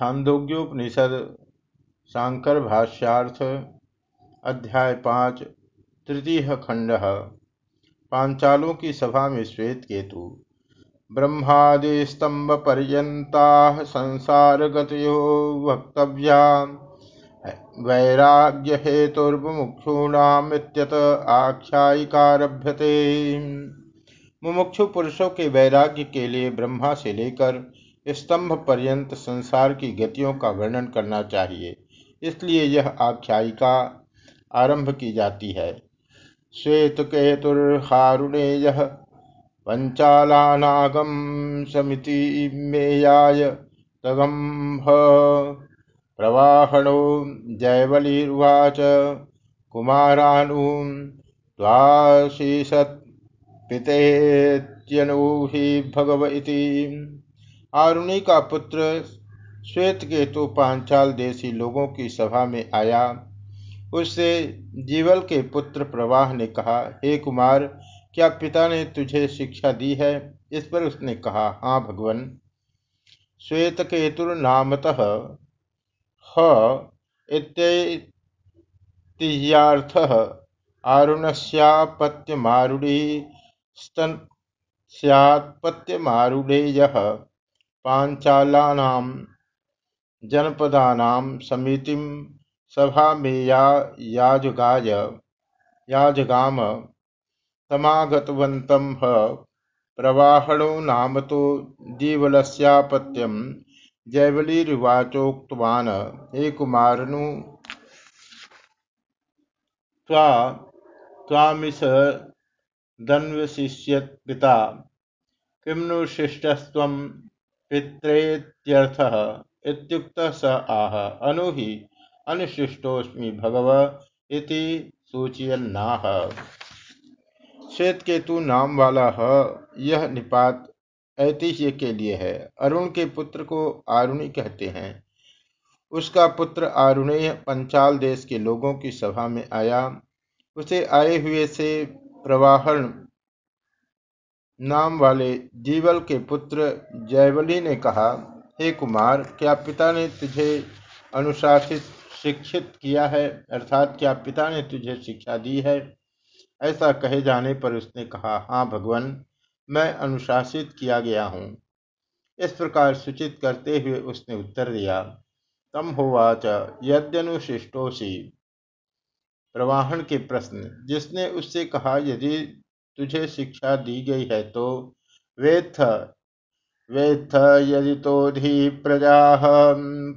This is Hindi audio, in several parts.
छांदोग्योपनिषद शांकर भाष्यार्थ, अध्याय पाँच, तृतीय खंड, पांचालों की सभा में श्वेत केतु ब्रह्मादि स्तंभ पर्यंता संसार गतो वक्तव्या वैराग्य हेतुर्मुक्षूणामित्यत आख्यायिकारभ्यते। मुमुक्षु पुरुषों के वैराग्य के लिए ब्रह्मा से लेकर स्तंभ पर्यंत संसार की गतियों का वर्णन करना चाहिए। इसलिए यह आख्यायिका आरंभ की जाती है। श्वेत केतुर्हारुणेय पंचालानागम समिति मेयाय तगम्भ प्रवाहणो जयवलीर्वाच कुमारानु द्वाशीषत् पितेत्यनु ही भगव इति। आरुणी का पुत्र श्वेत केतु पांचाल देशी लोगों की सभा में आया। उससे जीवल के पुत्र प्रवाह ने कहा, हे कुमार, क्या पिता ने तुझे शिक्षा दी है? इस पर उसने कहा हाँ भगवान। श्वेत केतुर्नामतः इत्यर्थ आरुणस्यापत्यमारुड़ी स्तन स्यात्पत्यमारुडेयः पांचालानाम जनपदानाम समितिम सभा में या याजगाय याजगाम समागतवन्तं प्रवाहणो नाम तो जीवलस्यापत्यम जैवलीर्वाचोक्तवान् हे कुमारनु त्वा पिता किमनु शिष्टस्त्वं पित्रेत्यर्थः इत्युक्त स आह। अनु ही अनुशिष्टोस्मि भगव इति सूचयन्नाह। श्वेत केतु नाम वाला ह, यह निपात ऐतिह्य के लिए है। अरुण के पुत्र को आरुणी कहते हैं। उसका पुत्र आरुणेय पंचाल देश के लोगों की सभा में आया। उसे आए हुए से प्रवाहन नाम वाले जीवल के पुत्र जयवली ने कहा, हे कुमार, क्या पिता ने तुझे अनुशासित, शिक्षित किया है? अर्थात क्या पिता ने तुझे शिक्षा दी है? ऐसा कहे जाने पर उसने कहा हाँ भगवान, मैं अनुशासित किया गया हूँ। इस प्रकार सूचित करते हुए उसने उत्तर दिया, तम होवाच यद्यनुशिष्टोसी प्रवाहन के प्रश्न, जिसने उससे कहा, यदि तुझे शिक्षा दी गई है तो वेत्थ वेत्थ यदितोधि प्रजा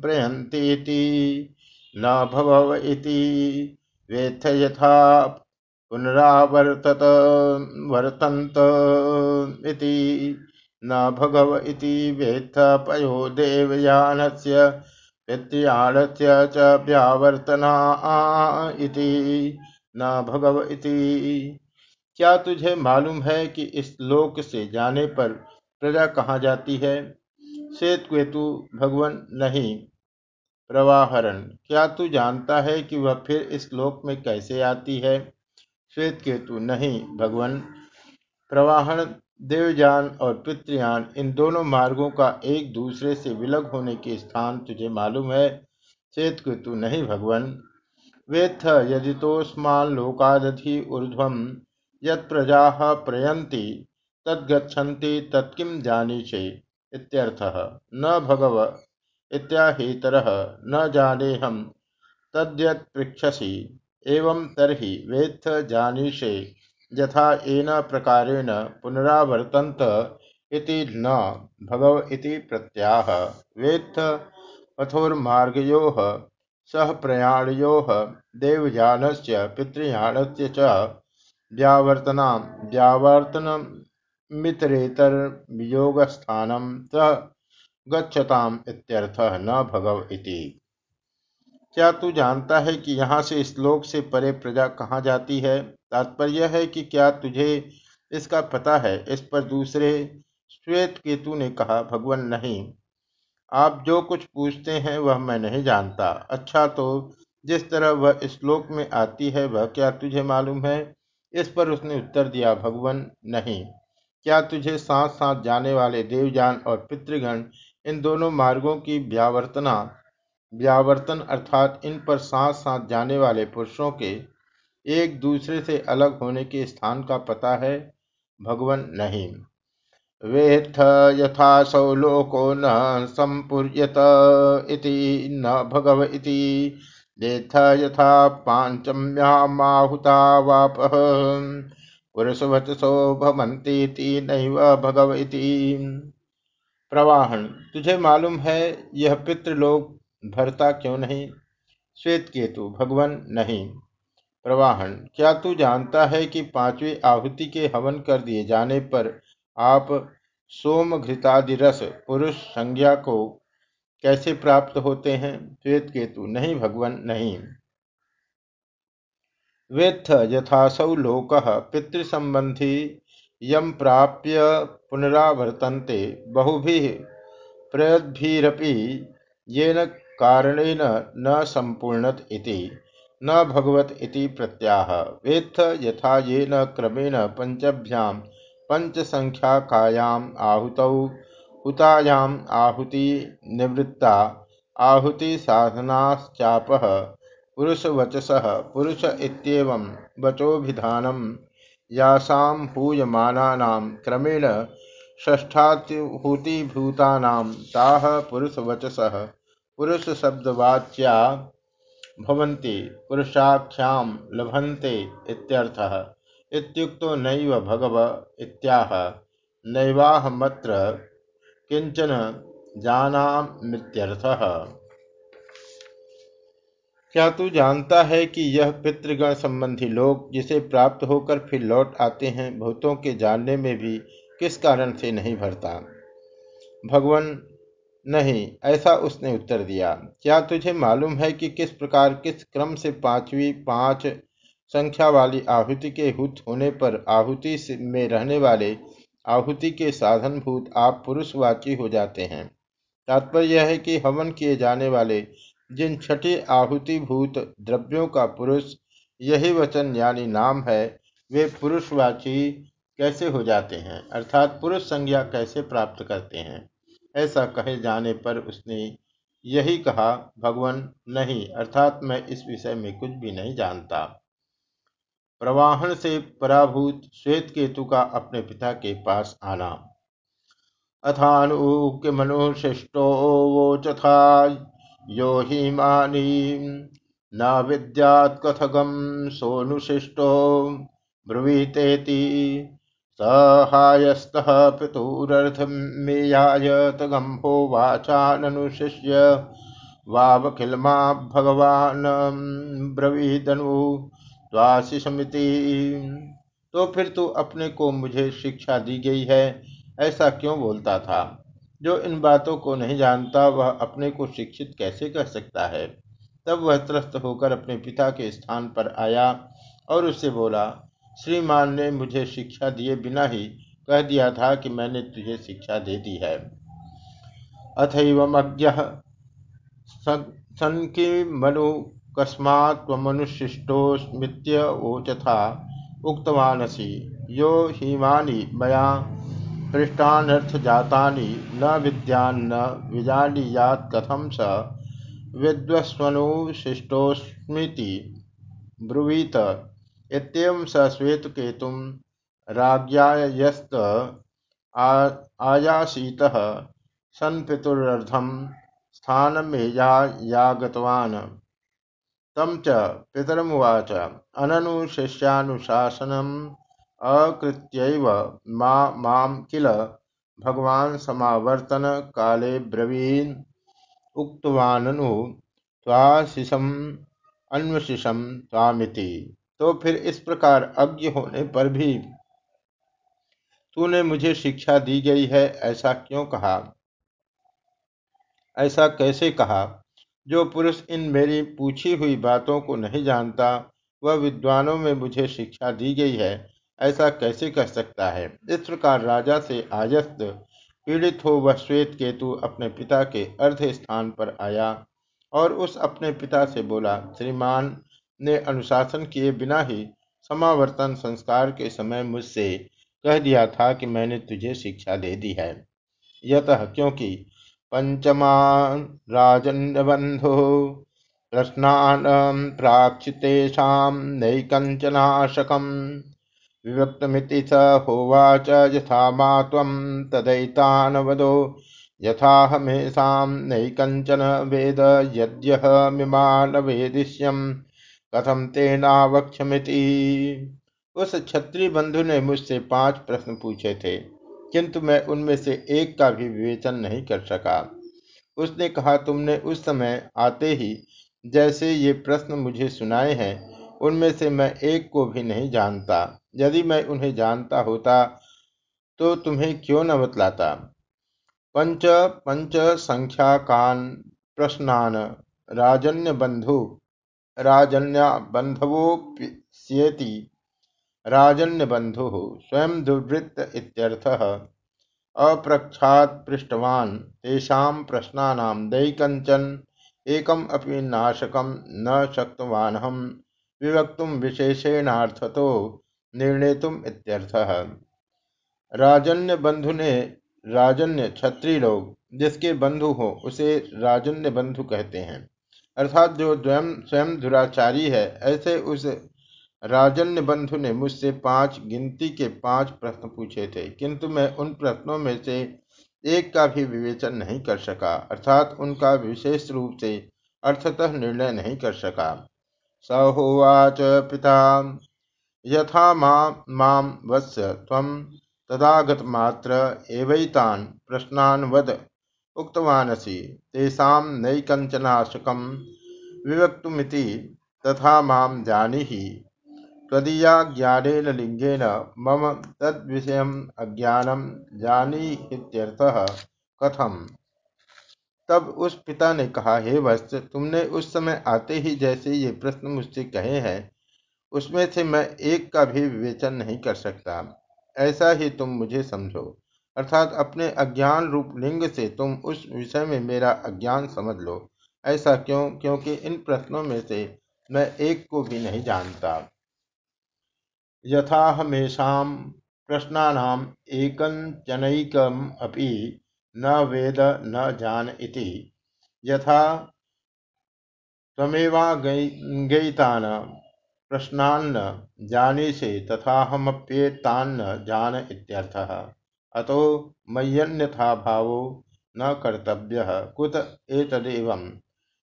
प्रयन्तीति न भव इति। वेत्थ यथा पुनरावर्तत, वर्तन्त इति। न भगव इति वेत्थ पयो देवयानस्य पितृयाणस्य च व्यावर्तना इति। न भगव इति क्या तुझे मालूम है कि इस लोक से जाने पर प्रजा कहाँ जाती है? श्वेत केतु भगवान नहीं। प्रवाहरण, क्या तू जानता है कि वह फिर इस लोक में कैसे आती है? श्वेत केतु नहीं, भगवान। प्रवाहन देवयान और पितृयान, इन दोनों मार्गों का एक दूसरे से विलग होने के स्थान तुझे मालूम है? श्वेत केतु नहीं, भगवान। वेत्थ यदितोस्मान लोकादधि ऊर्ध्वम। प्रजा प्रयंती तद्गच्छन्ति, तत्किं जानीषे इत्यर्थः। न भगव इत्याहितरः, न जानेऽहं तद्यत्पृच्छसि एवं तर्हि वेत्थ जानीषे यथा येन प्रकारेण पुनरावर्तन्त इति न भगव इति प्रत्याह। वेत्थ पथोर्मार्गयोः सह प्रयाणयोः, देवयानस्य, पितृयानस्य च व्यावर्तना व्यावर्तन मितरेतर वियोगस्थानम स गच्छताम इत्यर्थः न भगव इति। क्या तू जानता है कि यहाँ से श्लोक से परे प्रजा कहाँ जाती है? तात्पर्य है कि क्या तुझे इसका पता है? इस पर दूसरे श्वेत केतु ने कहा, भगवान, नहीं। आप जो कुछ पूछते हैं, वह मैं नहीं जानता। अच्छा तो जिस तरह वह श्लोक में आती है, वह क्या तुझे मालूम है? इस पर उसने उत्तर दिया, भगवान, नहीं। क्या तुझे साथ साथ जाने वाले देवजान और पितृगण इन दोनों मार्गों की व्यावर्तना, व्यावर्तन अर्थात इन पर साथ साथ जाने वाले पुरुषों के एक दूसरे से अलग होने के स्थान का पता है? भगवान, नहीं। वेत्थ यथासौ लोको न संपूर्यत न भगव इति। देत्थ यथा पांचम्यामाहुता वापः। पुरुषवचसो भवन्तीति नैव भगव इति प्रवाहन तुझे मालूम है यह पितृलोक भरता क्यों नहीं? श्वेत केतु, भगवान नहीं। प्रवाहन क्या तू जानता है कि पांचवी आहुति के हवन कर दिए जाने पर आप सोम घृतादि रस पुरुष संज्ञा को कैसे प्राप्त होते हैं? श्वेत केतु, नहीं भगवान, नहीं। वेत्थ यथासौ लोक पितृसंबंधी यम प्राप्य पुनरावर्तन्ते। बहुभिः प्रयद्भिरपि येन कारणेन न संपूर्णत इति, न भगवत इति प्रत्याह। वेत्थ यथा येन क्रमेण पंचभ्यां पंचसंख्याकायाम् आहुतौ हुतायाम् आहुति निवृत्ता। आहुति साधनाश्चापः। पुरुषवचसः पुरुष इत्येवं वचोभिधानं यासां हूयमानानां क्रमेण षष्ठाहुतिभूतानां ताः पुरुषवचसः पुरुषशब्दवाच्या भवन्ति। पुरुषाख्यां लभन्ते इत्यर्थः। इत्युक्तो नैव भगव इत्याह। नैवाहमत्र किंचन जानामित्यर्थः क्या तू जानता है कि यह पितृगण संबंधी लोग जिसे प्राप्त होकर फिर लौट आते हैं, भूतों के जानने में भी किस कारण से नहीं भरता? भगवान, नहीं, ऐसा उसने उत्तर दिया। क्या तुझे मालूम है कि किस प्रकार किस क्रम से पांचवी, पाँच संख्या वाली आहुति के हुत होने पर आहुति में रहने वाले आहुति के साधनभूत आप पुरुषवाची हो जाते हैं। तात्पर्य यह है कि हवन किए जाने वाले जिन छठी आहुति भूत द्रव्यों का पुरुष, यही वचन यानी नाम है, वे पुरुषवाची कैसे हो जाते हैं? अर्थात पुरुष संज्ञा कैसे प्राप्त करते हैं? ऐसा कहे जाने पर उसने यही कहा, भगवान, नहीं, अर्थात मैं इस विषय में कुछ भी नहीं जानता। प्रवाहन से पराभूत श्वेत केतु का अपने पिता के पास आना अथानुक्य मनुशिष्टो वोचथा यो हिमानी न विद्यात कथगम सोनुशिष्टो ब्रुवीतेति। सहायस्तः पितुरर्थमेयाय तगम्भोवाचाननुशिष्य वावखिलमा भगवान ब्रवीदनु। द्वाशिषमिति तो फिर तू अपने को मुझे शिक्षा दी गई है, ऐसा क्यों बोलता था? जो इन बातों को नहीं जानता, वह अपने को शिक्षित कैसे कर सकता है? तब वह त्रस्त होकर अपने पिता के स्थान पर आया और उससे बोला, श्रीमान ने मुझे शिक्षा दिए बिना ही कह दिया था कि मैंने तुझे शिक्षा दे दी है। अथवज्ञ सनकी मनु कस्मात्मनुशिष्टोस्मृत्य ओचथा उक्तवानसी यो हिमानि मया पृष्ठानर्थ जातानि न विद्यान्न विजानीयात कथम स विद्वस्वनुशिष्टोस्मृति ब्रुवीत। इतम स श्वेतकेतुम राज्ञायस्त आयासीतः सन्पितुरर्धम स्थानमेयायागतवान् तं च पितरमुवाच अननु शिष्यानुशासनम् अकृत्यैव मा माँ किल? भगवान् समावर्तन काले ब्रवीन्। उक्तवाननु, त्वाशिषम् अन्वशिषम त्वामिति। तो फिर इस प्रकार अज्ञ होने पर भी तूने मुझे शिक्षा दी गई है, ऐसा क्यों कहा? ऐसा कैसे कहा? जो पुरुष इन मेरी पूछी हुई बातों को नहीं जानता, वह विद्वानों में मुझे शिक्षा दी गई है, ऐसा कैसे कर सकता है? इस प्रकार राजा से आयस्त पीड़ित हो वह श्वेत केतु अपने पिता के अर्ध स्थान पर आया और उस अपने पिता से बोला, श्रीमान, ने अनुशासन किए बिना ही समावर्तन संस्कार के समय मुझसे कह दिया था कि मैंने तुझे शिक्षा दे दी है। यतः क्योंकि पंचमा राजन्यबंधु प्रश्नान् नैकञ्चनाशकम् विभक्तमिति स होवाच यथा मा त्वं तदैतानवदो। यथाहमेषां नैकञ्चन वेद यद्यहमिमान वेदिष्यम् कथम तेनावक्षमिति उस क्षत्रिय बंधु ने मुझसे पाँच प्रश्न पूछे थे। किंतु मैं उनमें से एक का भी विवेचन नहीं कर सका। उसने कहा, तुमने उस समय आते ही जैसे ये प्रश्न मुझे सुनाए हैं, उनमें से मैं एक को भी नहीं जानता। यदि मैं उन्हें जानता होता तो तुम्हें क्यों न बतलाता? पंच पंच संख्या कान प्रश्नान राजन्य बंधु राजन्य बंधवोप्येति राजन्य बंधु स्वयं दुर्वृत्त इत्यर्थः अप्रक्षात् पृष्टवान् तेषां प्रश्नानां दैकञ्चन, एकम् अपि नाशकं न शक्तवानहं, विवक्तुं विशेषेणार्थतो निर्णेतुम् इत्यर्थः। राजन्य बंधु ने राजन्य क्षत्रिय लोग, जिसके बंधु हो, उसे राजन्य बंधु कहते हैं। अर्थात जो स्वयं स्वयं दुराचारी है, ऐसे उस राजन्य बंधु ने मुझसे पाँच गिनती के पाँच प्रश्न पूछे थे, किंतु मैं उन प्रश्नों में से एक का भी विवेचन नहीं कर सका, अर्थात उनका विशेष रूप से अर्थतः निर्णय नहीं कर सका। स होवाच पिता, यथा माम वत्स्य त्वं तदागत मात्र एवैतान् प्रश्नान् वद उक्तवानसि, तेषां नैकञ्चनाशकं विवक्तुमिति तथा माँ जानीहि। त्वदीयाज्ञानेन लिंगेन मम तद्विषयम् अज्ञानम जानीत्यर्थः कथम? तब उस पिता ने कहा, हे वत्स, तुमने उस समय आते ही जैसे ये प्रश्न मुझसे कहे हैं, उसमें से मैं एक का भी विवेचन नहीं कर सकता। ऐसा ही तुम मुझे समझो। अर्थात अपने अज्ञान रूप लिंग से तुम उस विषय में मेरा अज्ञान समझ लो। ऐसा क्यों? क्योंकि इन प्रश्नों में से मैं एक को भी नहीं जानता। यथाहमेषां प्रश्नानाम् एकञ्चनैकम् अपि न वेद न जान इति। यथा त्वमेवाज्ञेयतान् प्रश्नान्न जानीषे तथाहमप्येतान्न जान इत्यर्थः। अतो मय्यन्यथा भावो न कर्तव्यः। कुत एतदेवं?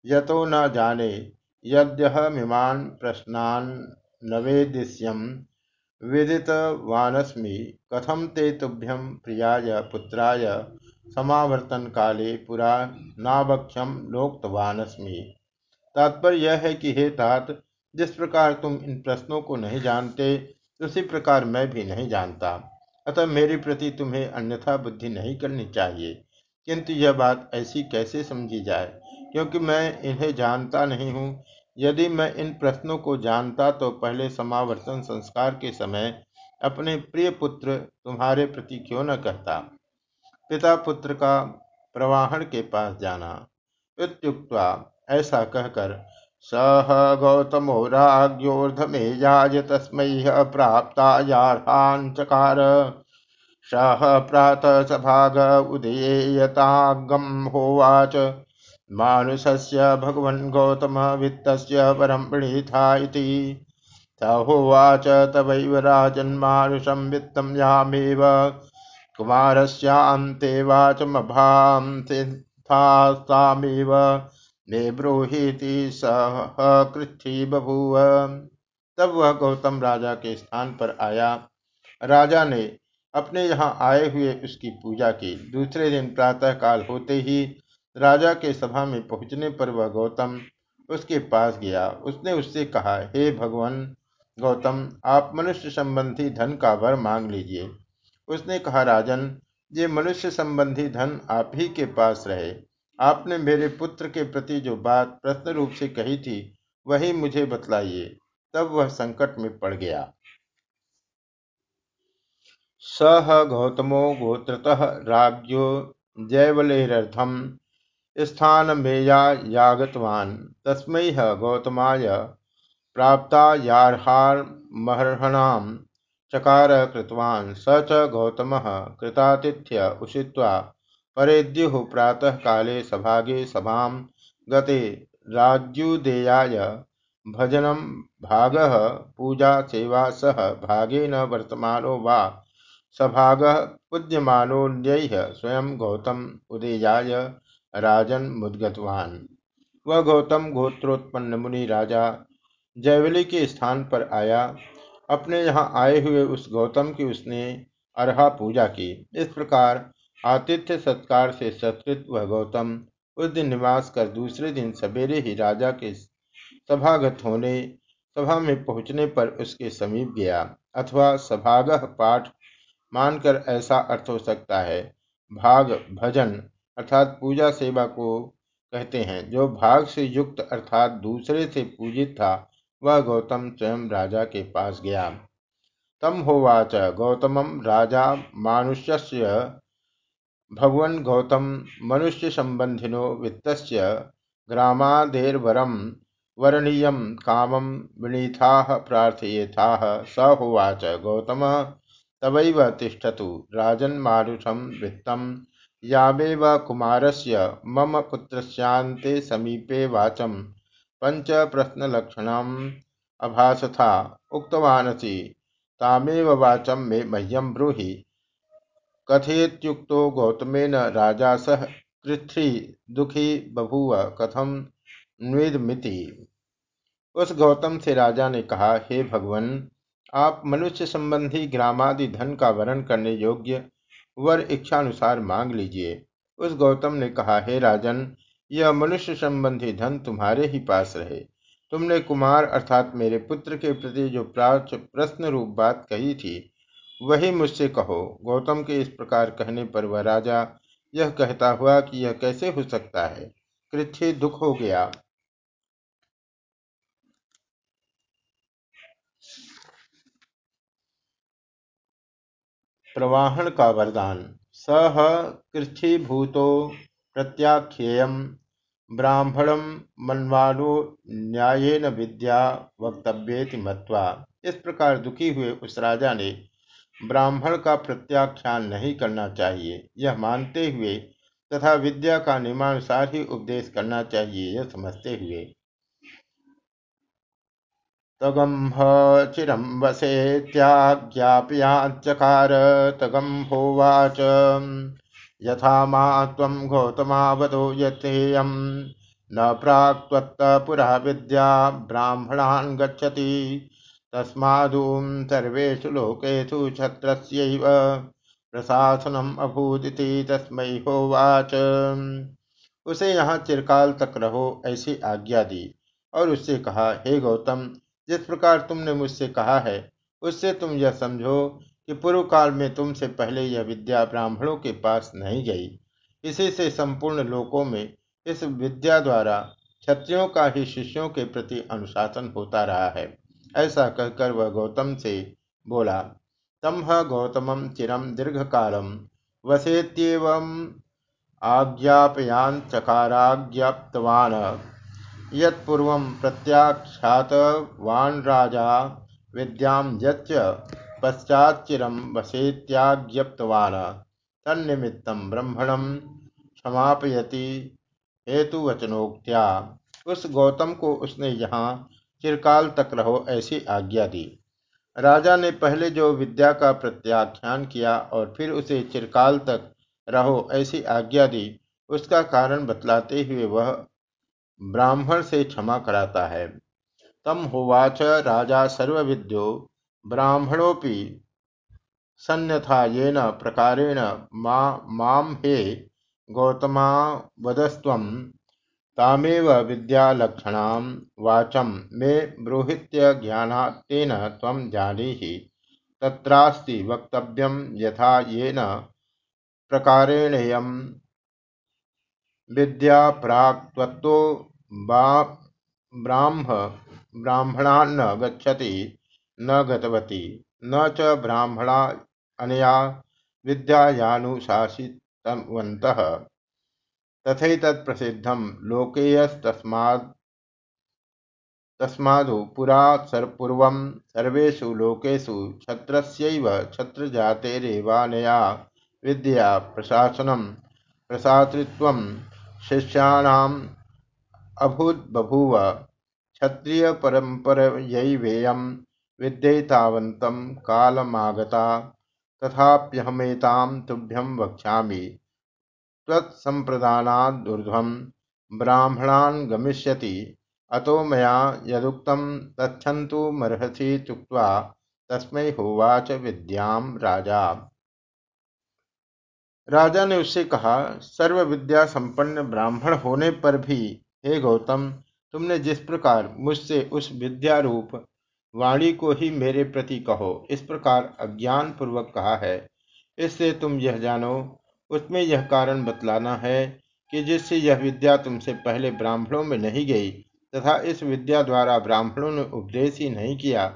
यतो न जाने यद्यहमिमान् प्रश्नान् न वेदिष्यम् विदितवानस्मि कथम ते तुभ्यं प्रियाय पुत्राय समावर्तन काले पुरा नावक्षम लोकवानस्मि तात्पर्य यह है कि हे तात, जिस प्रकार तुम इन प्रश्नों को नहीं जानते, उसी प्रकार मैं भी नहीं जानता। अतः मेरे प्रति तुम्हें अन्यथा बुद्धि नहीं करनी चाहिए। किंतु यह बात ऐसी कैसे समझी जाए? क्योंकि मैं इन्हें जानता नहीं हूँ यदि मैं इन प्रश्नों को जानता तो पहले समावर्तन संस्कार के समय अपने प्रिय पुत्र तुम्हारे प्रति क्यों न कहता पिता पुत्र का प्रवाहन के पास जाना। इत्युक्त्वा ऐसा कहकर, सह गौतमो राज्योर्धमेयाय तस्मै प्राप्तायार्हान् चकार। सह प्रातः सभाग उदयेयतागम होवाच। मानुषस्य भगवन् गौतम वित्तस्य परं प्रणीता इति। स होवाच तवैव राजन्मानुषं वित्तं यामेव। कुमारस्यान्ते मे ब्रूहीति सह कृच्छी बभूव। तब वह गौतम राजा के स्थान पर आया। राजा ने अपने यहाँ आए हुए उसकी पूजा की। दूसरे दिन प्रातः काल होते ही राजा के सभा में पहुँचने पर वह गौतम उसके पास गया। उसने उससे कहा, हे भगवान गौतम, आप मनुष्य संबंधी धन का वर मांग लीजिए। उसने कहा, राजन, ये मनुष्य संबंधी धन आप ही के पास रहे। आपने मेरे पुत्र के प्रति जो बात प्रश्न रूप से कही थी, वही मुझे बतलाइए। तब वह संकट में पड़ गया। सह गौतमो गोत्रतः राज्यो जैवलेरर्थम स्थानमेयायागतवान् तस्मै गौतमाय प्राप्तायार्हामर्हणां चकार कृतवान्। स च गौतमः कृतातिथ्य उषित्वा परेद्युः काले सभागे सभां गते राज्युदेयाय भजनं भागः पूजा सेवा सह भागेन वर्तमानो वा सभागः पूज्यमानोन्यैः स्वयं गौतम उदेयाय राजन मुद्गतवान वह गौतम गोत्रोत्पन्न मुनि राजा जैवली के स्थान पर आया। अपने यहाँ आए हुए उस गौतम की उसने अरहा पूजा की। इस प्रकार आतिथ्य सत्कार से सत्कृत वह गौतम उस दिन निवास कर दूसरे दिन सवेरे ही राजा के सभागत होने, सभा में पहुँचने पर उसके समीप गया अथवा सभागह पाठ मानकर ऐसा अर्थ हो सकता है। भाग भजन अर्थात पूजा सेवा को कहते हैं। जो भाग से युक्त अर्थात दूसरे से पूजित था, वह गौतम स्वयं राजा के पास गया। तम होवाच गौतम राजा मानुष्य भगवन गौतम मनुष्य संबंधिनो वित्त ग्रामादेर्वरम वरणीय काम विनीथा प्रार्थयेथा। स होवाच गौतम, तवैव तिष्ठतु। राजन्मानुषं वित्तम यावेव कुमारस्य मम पुत्रस्यान्ते समीपे पंच प्रश्नलक्षणम् अभासथा उक्तवानसि। तामेव वाचं मे मह्यं ब्रूहि। कथयेत्युक्तो गौतमेन राजा सह कृथ्री दुखी बभूव कथम न्विदमिति। उस गौतम से राजा ने कहा, हे भगवन, आप मनुष्य संबंधी ग्रामादि धन का वरण करने योग्य वर इच्छानुसार मांग लीजिए। उस गौतम ने कहा, हे राजन, यह मनुष्य संबंधी धन तुम्हारे ही पास रहे। तुमने कुमार अर्थात मेरे पुत्र के प्रति जो प्रश्न रूप बात कही थी, वही मुझसे कहो। गौतम के इस प्रकार कहने पर वह राजा यह कहता हुआ कि यह कैसे हो सकता है? कृथ्य दुख हो गया। प्रवाहन का वरदान। सह कृच्छीभूतो प्रत्याख्येय ब्राह्मणम मनवानो न्यायेन विद्या वक्तव्येति मत्वा इस प्रकार दुखी हुए उस राजा ने ब्राह्मण का प्रत्याख्यान नहीं करना चाहिए, यह मानते हुए तथा विद्या का नियमानुसार ही उपदेश करना चाहिए, यह समझते हुए तगम्भ चिरं वसेत्याज्ञापयाच्चकार तगम्भोवाच यथा मा त्वं गौतमावदो यथेयं। न प्राक् त्वत्तपुरा विद्या, ब्राह्मणान् गच्छति। तस्मादूं सर्वेषु लोकेषु छत्रस्यैव। प्रशासनम् अभूदिति तस्मै होवाच। उसे यहाँ चिरकाल तक रहो, ऐसी आज्ञा दी। और उससे कहा, हे गौतम जिस प्रकार तुमने मुझसे कहा है, उससे तुम यह समझो कि पूर्व काल में तुमसे पहले यह विद्या ब्राह्मणों के पास नहीं गई। इसी से संपूर्ण लोकों में इस विद्या द्वारा क्षत्रियों का ही शिष्यों के प्रति अनुशासन होता रहा है। ऐसा कहकर वह गौतम से बोला, तम गौतम चिरम दीर्घ कालम वसेत्यव आज्ञापयाचकाराज्ञाप्तवान् यत्पूर्व प्रत्याख्यातवान् राजा विद्यां यच्च पश्चाच्चिरं वसेत्याज्ञप्तवान्। तन्निमित्तं ब्रह्मणं क्षमापयति हेतुवचनोक्त्या। उस गौतम को उसने यहाँ चिरकाल तक रहो ऐसी आज्ञा दी। राजा ने पहले जो विद्या का प्रत्याख्यान किया और फिर उसे चिरकाल तक रहो ऐसी आज्ञा दी, उसका कारण बतलाते हुए वह ब्राह्मण से क्षमा कराता है। तम होवाच राजा सर्वविद्यो ब्राह्मणोपि सन्यथा येन प्रकारेण मा माम हे गौतमा वदस्त्वं तामेव विद्यालक्षणां वाचं मे ब्रूहित्य ज्ञानात्तेन त्वं जानीहि। तत्रास्ति वक्तव्यं यथा येन प्रकारेणेयं विद्या प्राक् त्वत्तो ब्राह्म, ब्राह्मणान्न गच्छति, न गतवती, न च ब्राह्मणा अनया विद्यायानुशासितवन्तः। तथैतत्प्रसिद्धं लोकेयस्तस्माद्, तस्मादु पुरा पूर्वं सर्वेषु लोकेषु क्षत्रस्यैव क्षत्रजातेरेवानया विद्या प्रशासनं प्रसातृत्व शिष्याणाम अभूत बभूव क्षत्रिय परंपरयैवेयं विद्येतावन्तं कालमागता, तथाप्यहमेतां तुभ्यं वक्ष्यामि। त्वत्सम्प्रदानादूर्ध्वं ब्राह्मणान् गमिष्यति, अतो मया यदुक्तं तच्छन्तुमर्हसि चुक्त्वा तस्मै होवाच विद्यां राजा। राजा ने उससे कहा सर्व विद्या संपन्न ब्राह्मण होने पर भी हे गौतम, तुमने जिस प्रकार मुझसे उस विद्या रूप वाणी को ही मेरे प्रति कहो, इस प्रकार अज्ञान पूर्वक कहा है। इससे तुम यह जानो, उसमें यह कारण बतलाना है कि जिससे यह विद्या तुमसे पहले ब्राह्मणों में नहीं गई, तथा इस विद्या द्वारा ब्राह्मणों ने उपदेश ही नहीं किया,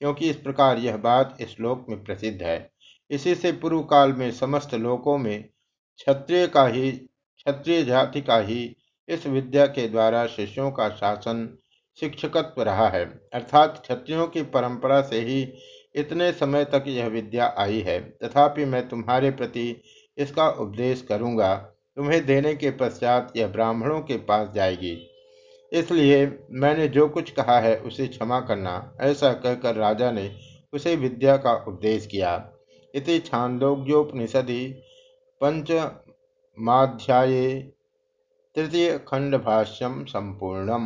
क्योंकि इस प्रकार यह बात इस श्लोक में प्रसिद्ध है। इसी से पूर्व काल में समस्त लोकों में क्षत्रिय का ही, क्षत्रिय जाति का ही इस विद्या के द्वारा शिष्यों का शासन शिक्षकत्व रहा है। अर्थात क्षत्रियों की परंपरा से ही इतने समय तक यह विद्या आई है। तथापि मैं तुम्हारे प्रति इसका उपदेश करूँगा। तुम्हें देने के पश्चात यह ब्राह्मणों के पास जाएगी। इसलिए मैंने जो कुछ कहा है उसे क्षमा करना। ऐसा कहकर राजा ने उसे विद्या का उपदेश किया। इति छांदोग्योपनिषदि पंचमाध्याये तृतीय खंड भाष्यम संपूर्णम